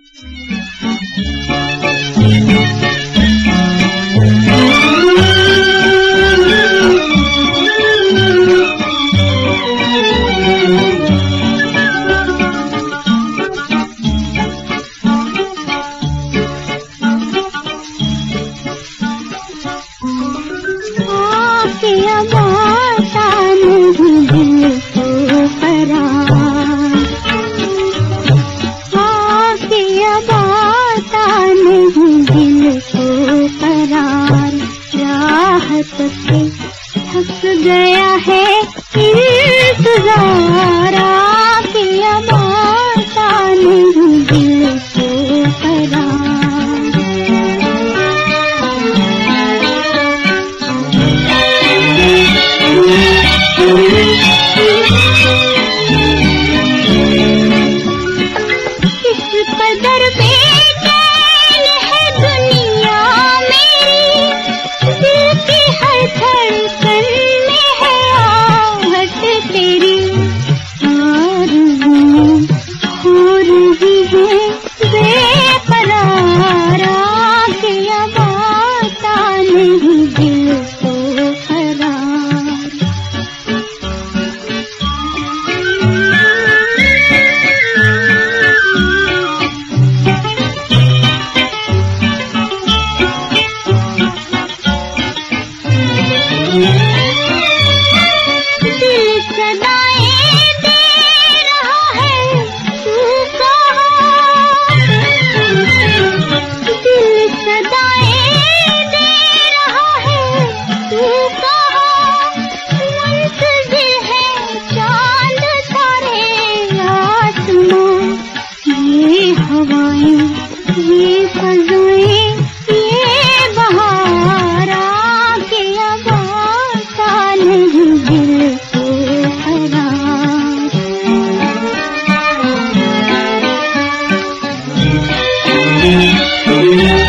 Thank you. थक गया है बाता नहीं दिल को किस कदर गया